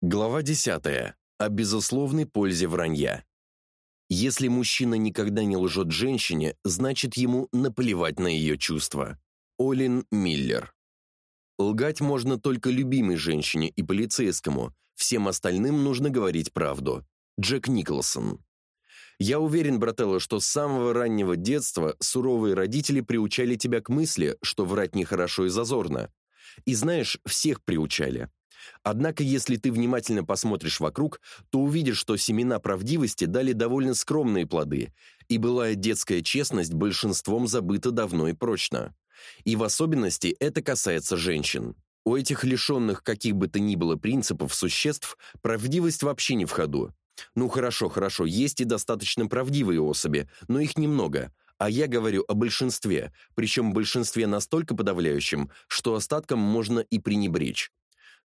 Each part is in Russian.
Глава 10. О безусловной пользе вранья. Если мужчина никогда не лжет женщине, значит ему наплевать на ее чувства. Олин Миллер. Лгать можно только любимой женщине и полицейскому, всем остальным нужно говорить правду. Джек Николсон. Я уверен, брателло, что с самого раннего детства суровые родители приучали тебя к мысли, что врать нехорошо и зазорно. И знаешь, всех приучали. Однако, если ты внимательно посмотришь вокруг, то увидишь, что семена правдивости дали довольно скромные плоды, и былая детская честность большинством забыта давно и прочно. И в особенности это касается женщин. У этих лишенных каких бы то ни было принципов существ правдивость вообще не в ходу. Ну хорошо, хорошо, есть и достаточно правдивые особи, но их немного. А я говорю о большинстве, причем большинстве настолько подавляющем, что остатком можно и пренебречь.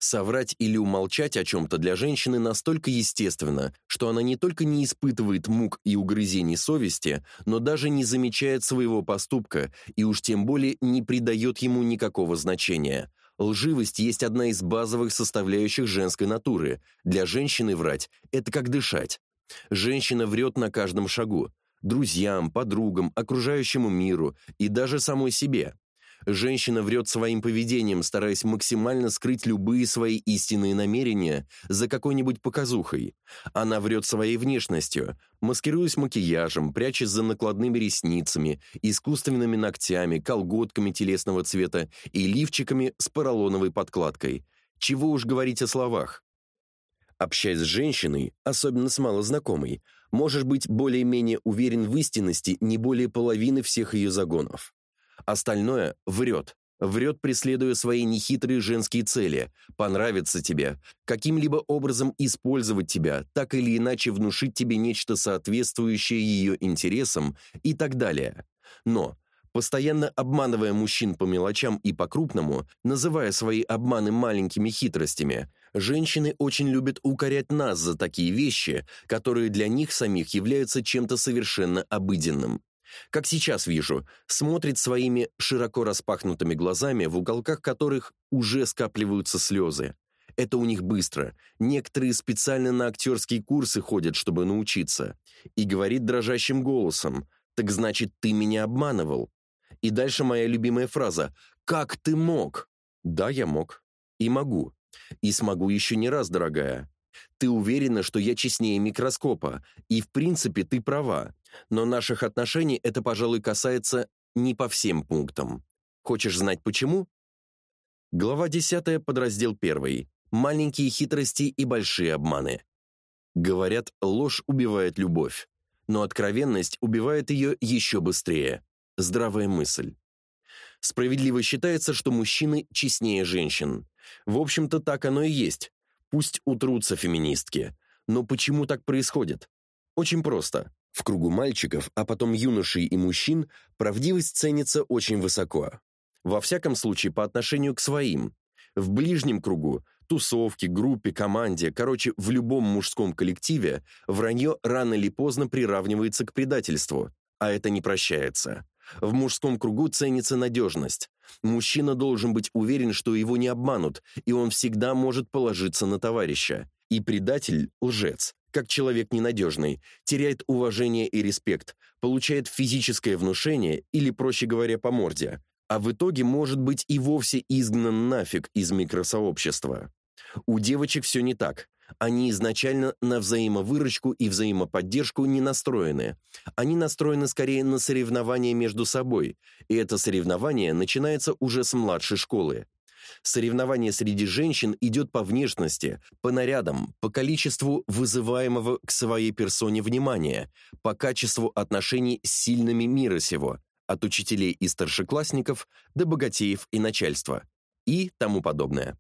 Соврать или умолчать о чем-то для женщины настолько естественно, что она не только не испытывает мук и угрызений совести, но даже не замечает своего поступка и уж тем более не придает ему никакого значения. Лживость есть одна из базовых составляющих женской натуры. Для женщины врать – это как дышать. Женщина врет на каждом шагу. Друзьям, подругам, окружающему миру и даже самой себе. Женщина врет своим поведением, стараясь максимально скрыть любые свои истинные намерения за какой-нибудь показухой. Она врет своей внешностью, маскируясь макияжем, прячась за накладными ресницами, искусственными ногтями, колготками телесного цвета и лифчиками с поролоновой подкладкой. Чего уж говорить о словах. Общаясь с женщиной, особенно с малознакомой, можешь быть более-менее уверен в истинности не более половины всех ее загонов. Остальное врет. Врет, преследуя свои нехитрые женские цели, понравится тебе, каким-либо образом использовать тебя, так или иначе внушить тебе нечто соответствующее ее интересам и так далее. Но, постоянно обманывая мужчин по мелочам и по-крупному, называя свои обманы маленькими хитростями, женщины очень любят укорять нас за такие вещи, которые для них самих являются чем-то совершенно обыденным как сейчас вижу, смотрит своими широко распахнутыми глазами, в уголках которых уже скапливаются слезы. Это у них быстро. Некоторые специально на актерские курсы ходят, чтобы научиться. И говорит дрожащим голосом, «Так значит, ты меня обманывал?» И дальше моя любимая фраза «Как ты мог?» Да, я мог. И могу. И смогу еще не раз, дорогая. Ты уверена, что я честнее микроскопа, и в принципе ты права. Но наших отношений это, пожалуй, касается не по всем пунктам. Хочешь знать почему? Глава 10, подраздел 1. Маленькие хитрости и большие обманы. Говорят, ложь убивает любовь, но откровенность убивает ее еще быстрее. Здравая мысль. Справедливо считается, что мужчины честнее женщин. В общем-то, так оно и есть. Пусть утрутся феминистки. Но почему так происходит? Очень просто. В кругу мальчиков, а потом юношей и мужчин, правдивость ценится очень высоко. Во всяком случае, по отношению к своим. В ближнем кругу, тусовке, группе, команде, короче, в любом мужском коллективе, вранье рано или поздно приравнивается к предательству, а это не прощается. В мужском кругу ценится надежность. Мужчина должен быть уверен, что его не обманут, и он всегда может положиться на товарища. И предатель – лжец, как человек ненадежный, теряет уважение и респект, получает физическое внушение или, проще говоря, по морде, а в итоге может быть и вовсе изгнан нафиг из микросообщества. У девочек все не так. Они изначально на взаимовыручку и взаимоподдержку не настроены. Они настроены скорее на соревнования между собой, и это соревнование начинается уже с младшей школы. Соревнование среди женщин идет по внешности, по нарядам, по количеству вызываемого к своей персоне внимания, по качеству отношений с сильными мира сего, от учителей и старшеклассников до богатеев и начальства, и тому подобное.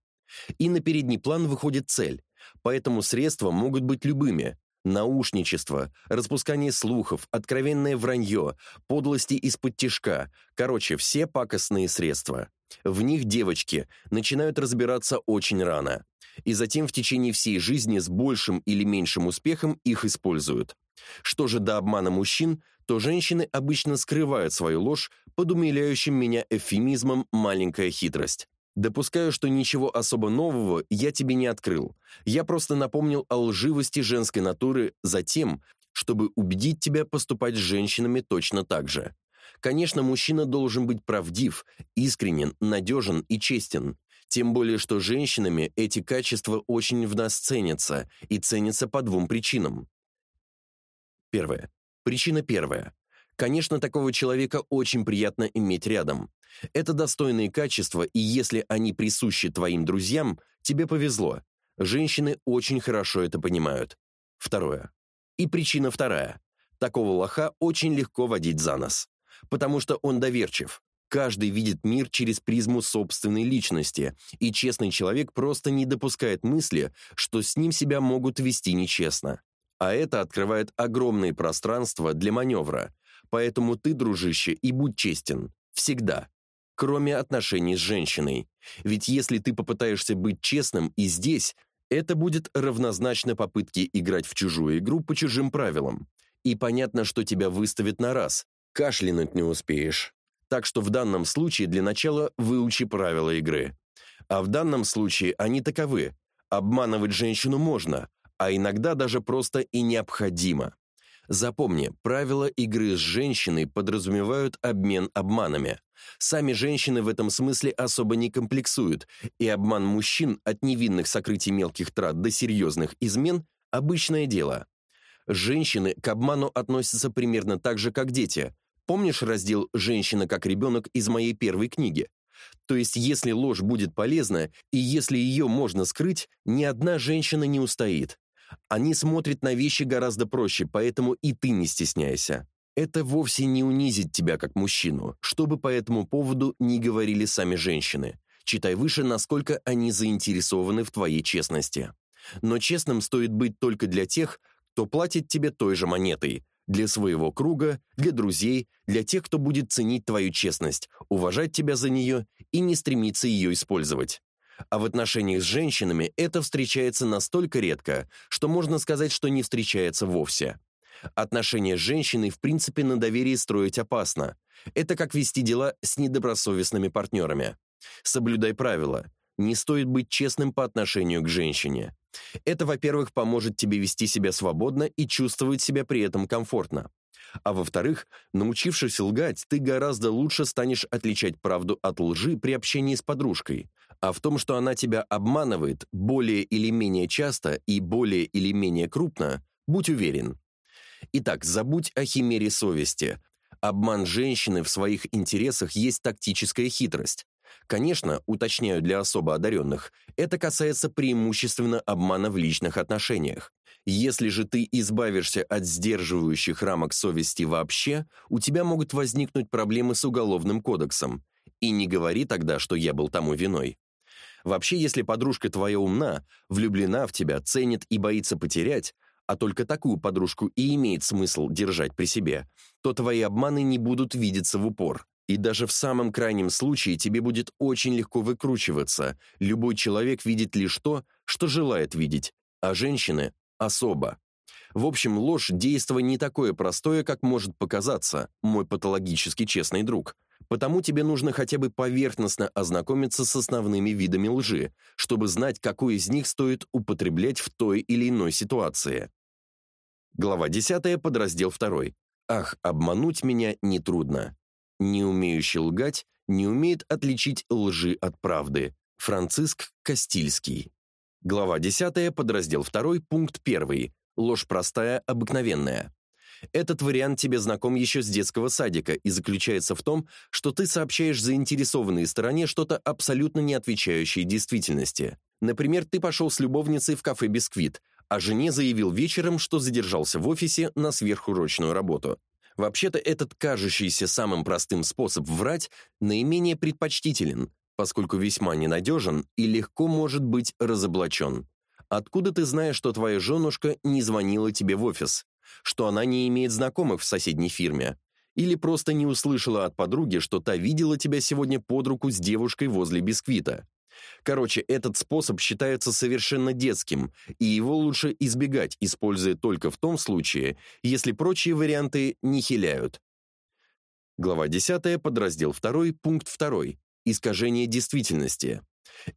И на передний план выходит цель, поэтому средства могут быть любыми, наушничество, распускание слухов, откровенное вранье, подлости из-под тишка, короче, все пакостные средства. В них девочки начинают разбираться очень рано, и затем в течение всей жизни с большим или меньшим успехом их используют. Что же до обмана мужчин, то женщины обычно скрывают свою ложь под умиляющим меня эвфемизмом «маленькая хитрость». Допускаю, что ничего особо нового я тебе не открыл. Я просто напомнил о лживости женской натуры за тем, чтобы убедить тебя поступать с женщинами точно так же. Конечно, мужчина должен быть правдив, искренен, надежен и честен. Тем более, что женщинами эти качества очень в нас ценятся, и ценятся по двум причинам. Первое. Причина первая. Конечно, такого человека очень приятно иметь рядом. Это достойные качества, и если они присущи твоим друзьям, тебе повезло. Женщины очень хорошо это понимают. Второе. И причина вторая. Такого лоха очень легко водить за нос. Потому что он доверчив. Каждый видит мир через призму собственной личности, и честный человек просто не допускает мысли, что с ним себя могут вести нечестно. А это открывает огромные пространства для маневра. Поэтому ты, дружище, и будь честен. Всегда кроме отношений с женщиной. Ведь если ты попытаешься быть честным и здесь, это будет равнозначно попытке играть в чужую игру по чужим правилам. И понятно, что тебя выставят на раз. Кашлянуть не успеешь. Так что в данном случае для начала выучи правила игры. А в данном случае они таковы. Обманывать женщину можно, а иногда даже просто и необходимо. Запомни, правила игры с женщиной подразумевают обмен обманами. Сами женщины в этом смысле особо не комплексуют, и обман мужчин от невинных сокрытий мелких трат до серьезных измен – обычное дело. Женщины к обману относятся примерно так же, как дети. Помнишь раздел «Женщина как ребенок» из моей первой книги? То есть, если ложь будет полезна, и если ее можно скрыть, ни одна женщина не устоит. Они смотрят на вещи гораздо проще, поэтому и ты не стесняйся. Это вовсе не унизит тебя как мужчину, чтобы по этому поводу не говорили сами женщины. Читай выше, насколько они заинтересованы в твоей честности. Но честным стоит быть только для тех, кто платит тебе той же монетой, для своего круга, для друзей, для тех, кто будет ценить твою честность, уважать тебя за нее и не стремиться ее использовать. А в отношениях с женщинами это встречается настолько редко, что можно сказать, что не встречается вовсе. Отношения с женщиной в принципе на доверии строить опасно. Это как вести дела с недобросовестными партнерами. Соблюдай правила. Не стоит быть честным по отношению к женщине. Это, во-первых, поможет тебе вести себя свободно и чувствовать себя при этом комфортно. А во-вторых, научившись лгать, ты гораздо лучше станешь отличать правду от лжи при общении с подружкой. А в том, что она тебя обманывает более или менее часто и более или менее крупно, будь уверен. Итак, забудь о химере совести. Обман женщины в своих интересах есть тактическая хитрость. Конечно, уточняю для особо одаренных, это касается преимущественно обмана в личных отношениях. Если же ты избавишься от сдерживающих рамок совести вообще, у тебя могут возникнуть проблемы с уголовным кодексом. И не говори тогда, что я был тому виной. Вообще, если подружка твоя умна, влюблена в тебя, ценит и боится потерять, а только такую подружку и имеет смысл держать при себе, то твои обманы не будут видеться в упор. И даже в самом крайнем случае тебе будет очень легко выкручиваться. Любой человек видит лишь то, что желает видеть, а женщины – особо. В общем, ложь – действо не такое простое, как может показаться, мой патологически честный друг. Потому тебе нужно хотя бы поверхностно ознакомиться с основными видами лжи, чтобы знать, какой из них стоит употреблять в той или иной ситуации. Глава 10, подраздел 2. Ах, обмануть меня нетрудно. Не умеющий лгать не умеет отличить лжи от правды. Франциск Кастильский. Глава 10, подраздел 2, пункт 1. Ложь простая, обыкновенная. Этот вариант тебе знаком еще с детского садика и заключается в том, что ты сообщаешь заинтересованной стороне что-то абсолютно не отвечающее действительности. Например, ты пошел с любовницей в кафе «Бисквит», а жене заявил вечером, что задержался в офисе на сверхурочную работу. Вообще-то этот кажущийся самым простым способ врать наименее предпочтителен, поскольку весьма ненадежен и легко может быть разоблачен. Откуда ты знаешь, что твоя женушка не звонила тебе в офис? Что она не имеет знакомых в соседней фирме? Или просто не услышала от подруги, что та видела тебя сегодня под руку с девушкой возле бисквита? Короче, этот способ считается совершенно детским, и его лучше избегать, используя только в том случае, если прочие варианты не хиляют. Глава 10, подраздел 2, пункт 2. искажение действительности.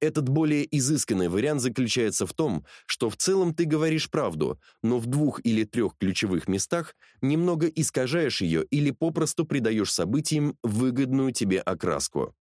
Этот более изысканный вариант заключается в том, что в целом ты говоришь правду, но в двух или трех ключевых местах немного искажаешь ее или попросту придаешь событиям выгодную тебе окраску.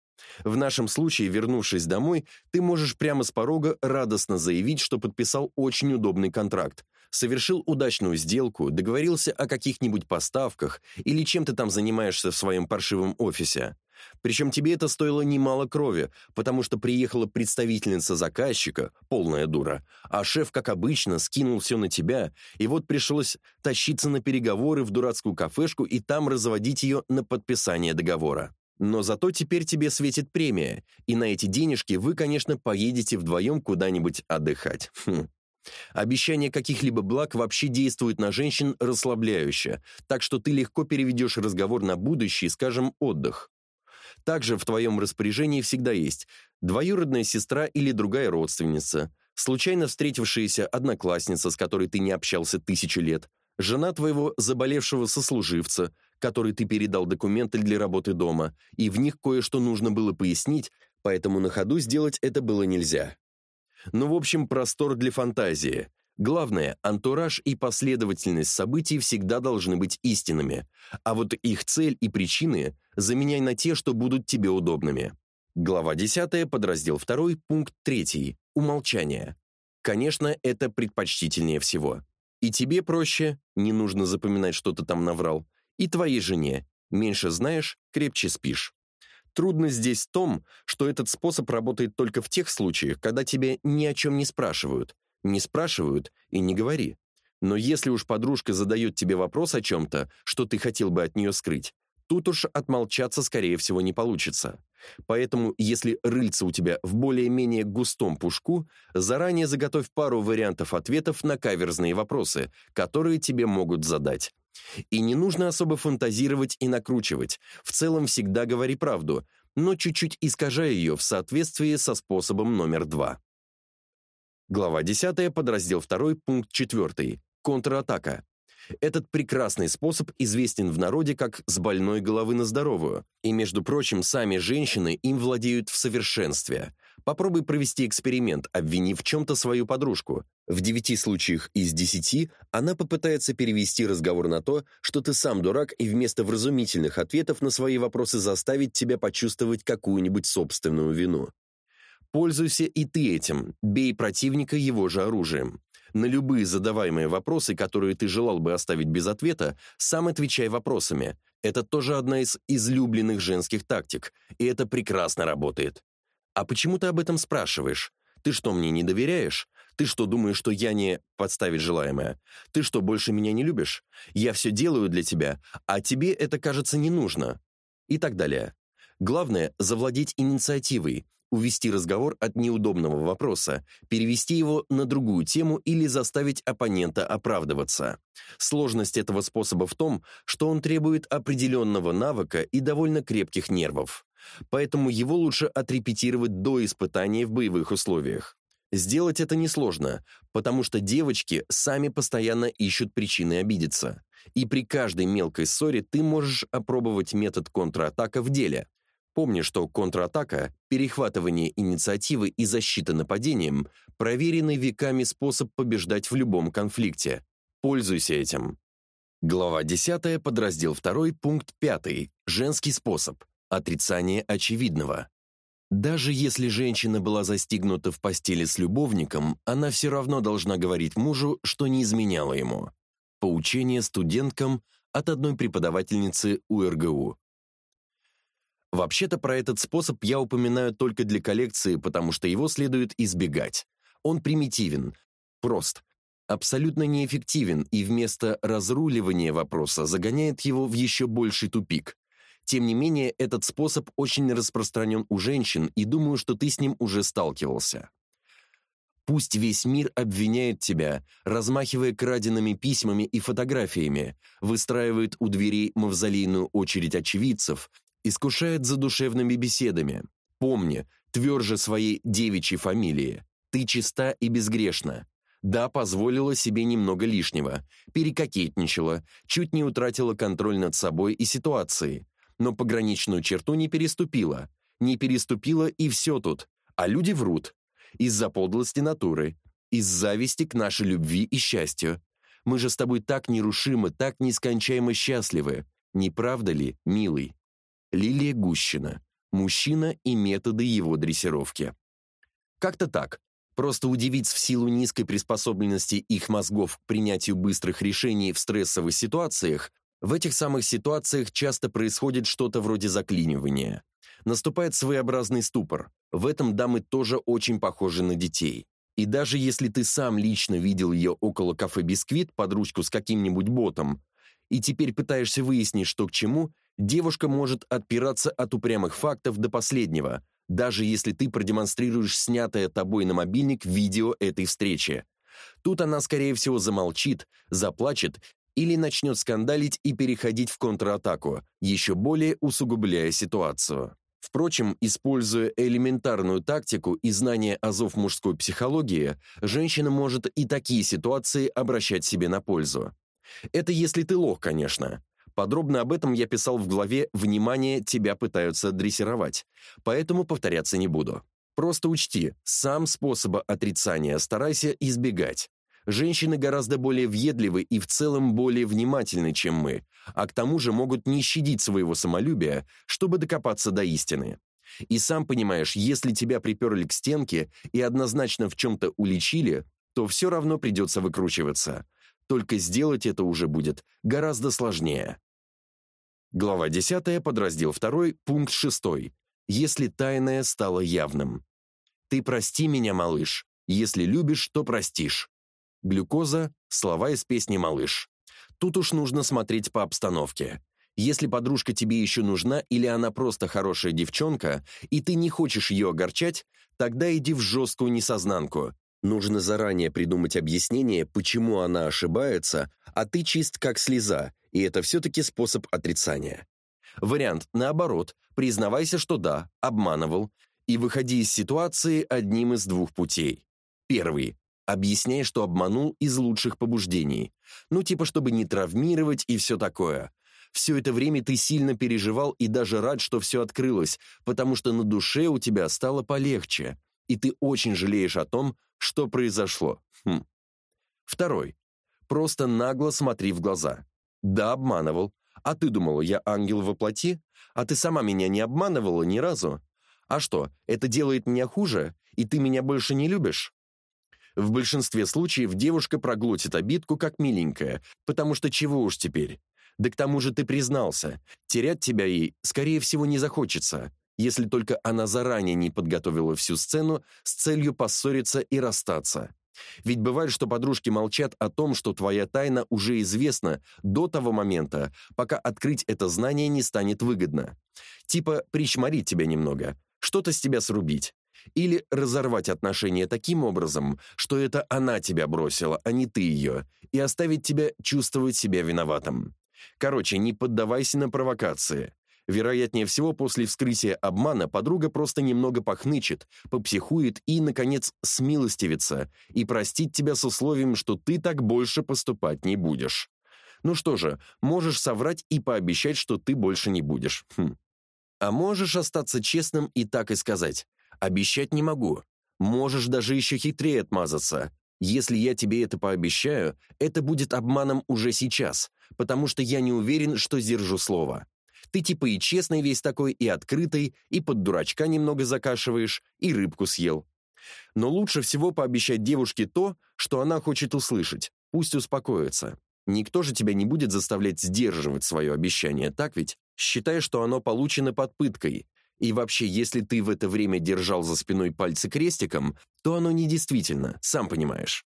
В нашем случае, вернувшись домой, ты можешь прямо с порога радостно заявить, что подписал очень удобный контракт, совершил удачную сделку, договорился о каких-нибудь поставках или чем ты там занимаешься в своем паршивом офисе. Причем тебе это стоило немало крови, потому что приехала представительница заказчика, полная дура, а шеф, как обычно, скинул все на тебя, и вот пришлось тащиться на переговоры в дурацкую кафешку и там разводить ее на подписание договора. Но зато теперь тебе светит премия, и на эти денежки вы, конечно, поедете вдвоем куда-нибудь отдыхать. Хм. Обещание каких-либо благ вообще действует на женщин расслабляюще, так что ты легко переведешь разговор на будущий, скажем, отдых. Также в твоем распоряжении всегда есть двоюродная сестра или другая родственница, случайно встретившаяся одноклассница, с которой ты не общался тысячу лет, жена твоего заболевшего сослуживца, который ты передал документы для работы дома, и в них кое-что нужно было пояснить, поэтому на ходу сделать это было нельзя. Ну, в общем, простор для фантазии. Главное, антураж и последовательность событий всегда должны быть истинными, а вот их цель и причины заменяй на те, что будут тебе удобными. Глава 10, подраздел 2, пункт 3. Умолчание. Конечно, это предпочтительнее всего. И тебе проще, не нужно запоминать, что ты там наврал, и твоей жене. Меньше знаешь, крепче спишь. Трудность здесь в том, что этот способ работает только в тех случаях, когда тебя ни о чем не спрашивают, не спрашивают и не говори. Но если уж подружка задает тебе вопрос о чем-то, что ты хотел бы от нее скрыть, тут уж отмолчаться, скорее всего, не получится. Поэтому, если рыльца у тебя в более-менее густом пушку, заранее заготовь пару вариантов ответов на каверзные вопросы, которые тебе могут задать. И не нужно особо фантазировать и накручивать. В целом всегда говори правду, но чуть-чуть искажай ее в соответствии со способом номер два. Глава 10, подраздел 2, пункт 4. Контратака. Этот прекрасный способ известен в народе как «с больной головы на здоровую», и, между прочим, сами женщины им владеют в совершенстве. Попробуй провести эксперимент, обвинив в чем-то свою подружку. В девяти случаях из десяти она попытается перевести разговор на то, что ты сам дурак, и вместо вразумительных ответов на свои вопросы заставить тебя почувствовать какую-нибудь собственную вину. Пользуйся и ты этим, бей противника его же оружием. На любые задаваемые вопросы, которые ты желал бы оставить без ответа, сам отвечай вопросами. Это тоже одна из излюбленных женских тактик, и это прекрасно работает. А почему ты об этом спрашиваешь? Ты что, мне не доверяешь? Ты что, думаешь, что я не подставить желаемое? Ты что, больше меня не любишь? Я все делаю для тебя, а тебе это, кажется, не нужно. И так далее. Главное – завладеть инициативой, увести разговор от неудобного вопроса, перевести его на другую тему или заставить оппонента оправдываться. Сложность этого способа в том, что он требует определенного навыка и довольно крепких нервов. Поэтому его лучше отрепетировать до испытания в боевых условиях. Сделать это несложно, потому что девочки сами постоянно ищут причины обидеться. И при каждой мелкой ссоре ты можешь опробовать метод контратака в деле – Помни, что контратака, перехватывание инициативы и защита нападением – проверенный веками способ побеждать в любом конфликте. Пользуйся этим. Глава 10, подраздел 2, пункт 5. Женский способ. Отрицание очевидного. Даже если женщина была застигнута в постели с любовником, она все равно должна говорить мужу, что не изменяла ему. Поучение студенткам от одной преподавательницы УРГУ. Вообще-то про этот способ я упоминаю только для коллекции, потому что его следует избегать. Он примитивен, прост, абсолютно неэффективен и вместо разруливания вопроса загоняет его в еще больший тупик. Тем не менее, этот способ очень распространен у женщин, и думаю, что ты с ним уже сталкивался. Пусть весь мир обвиняет тебя, размахивая краденными письмами и фотографиями, выстраивает у дверей мавзолейную очередь очевидцев, искушает задушевными беседами. Помни, тверже своей девичьей фамилии. Ты чиста и безгрешна. Да, позволила себе немного лишнего, перекокетничала, чуть не утратила контроль над собой и ситуацией, но пограничную черту не переступила. не переступила и все тут. А люди врут. Из-за подлости натуры, из зависти к нашей любви и счастью. Мы же с тобой так нерушимы, так нескончаемо счастливы. Не правда ли, милый? Лилия Гущина. Мужчина и методы его дрессировки. Как-то так. Просто удивить в силу низкой приспособленности их мозгов к принятию быстрых решений в стрессовых ситуациях, в этих самых ситуациях часто происходит что-то вроде заклинивания. Наступает своеобразный ступор. В этом дамы тоже очень похожи на детей. И даже если ты сам лично видел ее около кафе «Бисквит» под ручку с каким-нибудь ботом, и теперь пытаешься выяснить, что к чему, девушка может отпираться от упрямых фактов до последнего, даже если ты продемонстрируешь снятое тобой на мобильник видео этой встречи. Тут она, скорее всего, замолчит, заплачет или начнет скандалить и переходить в контратаку, еще более усугубляя ситуацию. Впрочем, используя элементарную тактику и знание азов мужской психологии, женщина может и такие ситуации обращать себе на пользу. Это если ты лох, конечно. Подробно об этом я писал в главе «Внимание, тебя пытаются дрессировать», поэтому повторяться не буду. Просто учти, сам способа отрицания старайся избегать. Женщины гораздо более въедливы и в целом более внимательны, чем мы, а к тому же могут не щадить своего самолюбия, чтобы докопаться до истины. И сам понимаешь, если тебя приперли к стенке и однозначно в чем-то уличили, то все равно придется выкручиваться. Только сделать это уже будет гораздо сложнее. Глава 10, подраздел 2, пункт 6. Если тайное стало явным. Ты прости меня, малыш. Если любишь, то простишь. Глюкоза – слова из песни «Малыш». Тут уж нужно смотреть по обстановке. Если подружка тебе еще нужна или она просто хорошая девчонка, и ты не хочешь ее огорчать, тогда иди в жесткую несознанку. Нужно заранее придумать объяснение, почему она ошибается, а ты чист как слеза, и это все-таки способ отрицания. Вариант наоборот, признавайся, что да, обманывал, и выходи из ситуации одним из двух путей. Первый объясняя, что обманул из лучших побуждений. Ну, типа, чтобы не травмировать и все такое. Все это время ты сильно переживал и даже рад, что все открылось, потому что на душе у тебя стало полегче, и ты очень жалеешь о том, что произошло. Хм. Второй. Просто нагло смотри в глаза. Да, обманывал. А ты думала, я ангел во плоти? А ты сама меня не обманывала ни разу? А что, это делает меня хуже, и ты меня больше не любишь? В большинстве случаев девушка проглотит обидку как миленькая, потому что чего уж теперь. Да к тому же ты признался, терять тебя ей, скорее всего, не захочется, если только она заранее не подготовила всю сцену с целью поссориться и расстаться. Ведь бывает, что подружки молчат о том, что твоя тайна уже известна до того момента, пока открыть это знание не станет выгодно. Типа причморить тебя немного, что-то с тебя срубить. Или разорвать отношения таким образом, что это она тебя бросила, а не ты ее, и оставить тебя чувствовать себя виноватым. Короче, не поддавайся на провокации. Вероятнее всего, после вскрытия обмана подруга просто немного похнычет, попсихует и, наконец, смилостивится и простит тебя с условием, что ты так больше поступать не будешь. Ну что же, можешь соврать и пообещать, что ты больше не будешь. Хм. А можешь остаться честным и так и сказать. Обещать не могу. Можешь даже еще хитрее отмазаться. Если я тебе это пообещаю, это будет обманом уже сейчас, потому что я не уверен, что сдержу слово. Ты типа и честный весь такой, и открытый, и под дурачка немного закашиваешь, и рыбку съел. Но лучше всего пообещать девушке то, что она хочет услышать. Пусть успокоится. Никто же тебя не будет заставлять сдерживать свое обещание, так ведь? Считай, что оно получено под пыткой, и вообще, если ты в это время держал за спиной пальцы крестиком, то оно недействительно, сам понимаешь.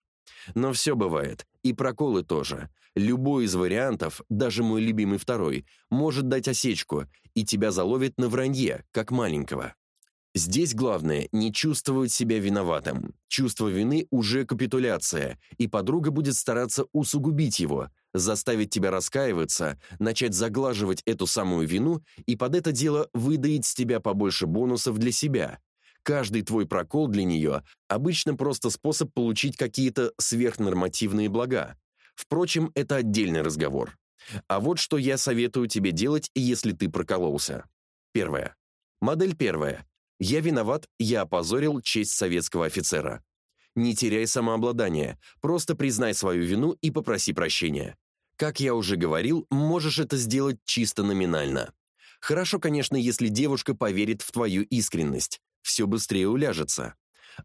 Но все бывает, и проколы тоже. Любой из вариантов, даже мой любимый второй, может дать осечку, и тебя заловит на вранье, как маленького. Здесь главное не чувствовать себя виноватым. Чувство вины уже капитуляция, и подруга будет стараться усугубить его, заставить тебя раскаиваться, начать заглаживать эту самую вину и под это дело выдаить с тебя побольше бонусов для себя. Каждый твой прокол для нее обычно просто способ получить какие-то сверхнормативные блага. Впрочем, это отдельный разговор. А вот что я советую тебе делать, если ты прокололся. Первое. Модель первая. Я виноват, я опозорил честь советского офицера. Не теряй самообладание, просто признай свою вину и попроси прощения. Как я уже говорил, можешь это сделать чисто номинально. Хорошо, конечно, если девушка поверит в твою искренность. Все быстрее уляжется.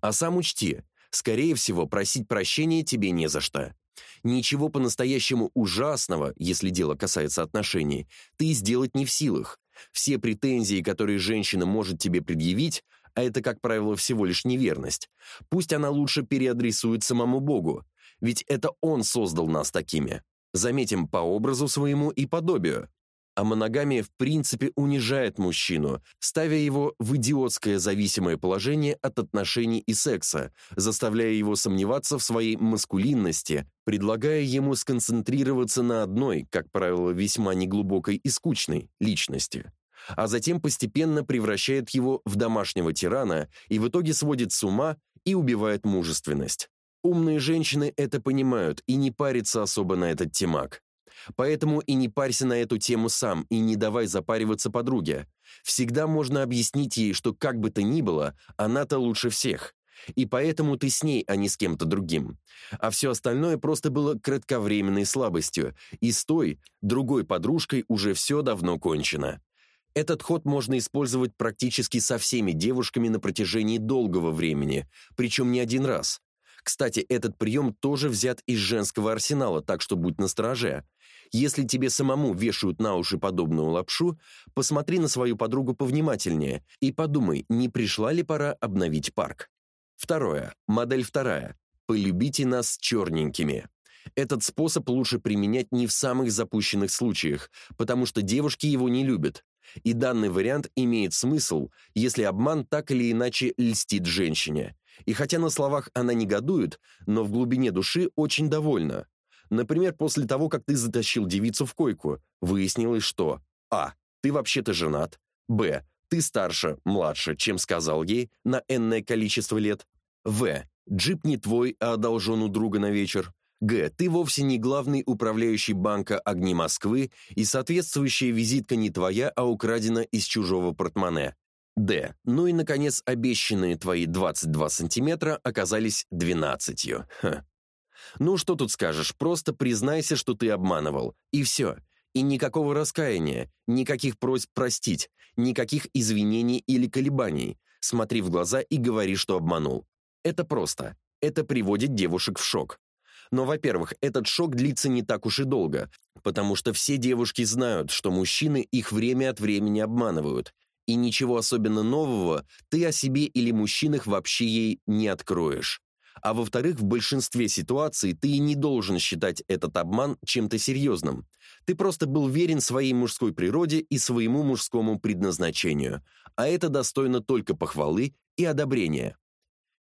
А сам учти, скорее всего, просить прощения тебе не за что. Ничего по-настоящему ужасного, если дело касается отношений, ты сделать не в силах. Все претензии, которые женщина может тебе предъявить, а это, как правило, всего лишь неверность, пусть она лучше переадресует самому Богу, ведь это Он создал нас такими. Заметим, по образу своему и подобию. А моногамия в принципе унижает мужчину, ставя его в идиотское зависимое положение от отношений и секса, заставляя его сомневаться в своей маскулинности, предлагая ему сконцентрироваться на одной, как правило, весьма неглубокой и скучной личности а затем постепенно превращает его в домашнего тирана и в итоге сводит с ума и убивает мужественность. Умные женщины это понимают и не парятся особо на этот темак. Поэтому и не парься на эту тему сам, и не давай запариваться подруге. Всегда можно объяснить ей, что как бы то ни было, она-то лучше всех. И поэтому ты с ней, а не с кем-то другим. А все остальное просто было кратковременной слабостью, и с той, другой подружкой уже все давно кончено. Этот ход можно использовать практически со всеми девушками на протяжении долгого времени, причем не один раз. Кстати, этот прием тоже взят из женского арсенала, так что будь настороже. Если тебе самому вешают на уши подобную лапшу, посмотри на свою подругу повнимательнее и подумай, не пришла ли пора обновить парк. Второе. Модель вторая. Полюбите нас черненькими. Этот способ лучше применять не в самых запущенных случаях, потому что девушки его не любят. И данный вариант имеет смысл, если обман так или иначе льстит женщине. И хотя на словах она негодует, но в глубине души очень довольна. Например, после того, как ты затащил девицу в койку, выяснилось, что А. Ты вообще-то женат. Б. Ты старше, младше, чем сказал ей на энное количество лет. В. Джип не твой, а одолжен у друга на вечер. Г. Ты вовсе не главный управляющий банка «Огни Москвы» и соответствующая визитка не твоя, а украдена из чужого портмоне. Д. Ну и, наконец, обещанные твои 22 сантиметра оказались 12. Ха. Ну, что тут скажешь, просто признайся, что ты обманывал, и все. И никакого раскаяния, никаких просьб простить, никаких извинений или колебаний. Смотри в глаза и говори, что обманул. Это просто. Это приводит девушек в шок. Но, во-первых, этот шок длится не так уж и долго, потому что все девушки знают, что мужчины их время от времени обманывают, и ничего особенно нового ты о себе или мужчинах вообще ей не откроешь. А во-вторых, в большинстве ситуаций ты и не должен считать этот обман чем-то серьезным. Ты просто был верен своей мужской природе и своему мужскому предназначению, а это достойно только похвалы и одобрения.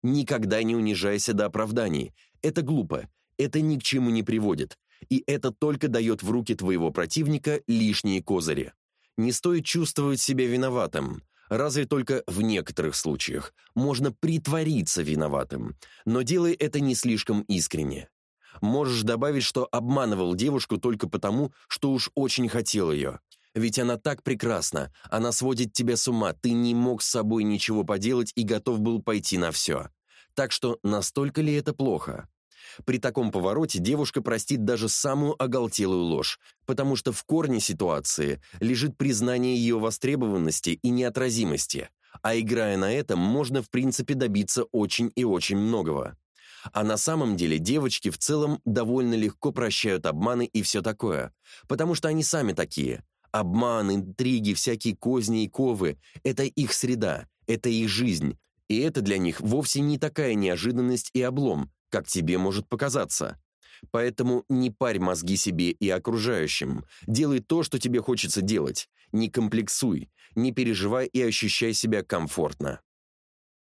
Никогда не унижайся до оправданий. Это глупо это ни к чему не приводит, и это только дает в руки твоего противника лишние козыри. Не стоит чувствовать себя виноватым, разве только в некоторых случаях можно притвориться виноватым, но делай это не слишком искренне. Можешь добавить, что обманывал девушку только потому, что уж очень хотел ее. Ведь она так прекрасна, она сводит тебя с ума, ты не мог с собой ничего поделать и готов был пойти на все. Так что настолько ли это плохо? При таком повороте девушка простит даже самую оголтелую ложь, потому что в корне ситуации лежит признание ее востребованности и неотразимости, а играя на этом, можно в принципе добиться очень и очень многого. А на самом деле девочки в целом довольно легко прощают обманы и все такое, потому что они сами такие. Обман, интриги, всякие козни и ковы – это их среда, это их жизнь, и это для них вовсе не такая неожиданность и облом, как тебе может показаться. Поэтому не парь мозги себе и окружающим. Делай то, что тебе хочется делать. Не комплексуй, не переживай и ощущай себя комфортно.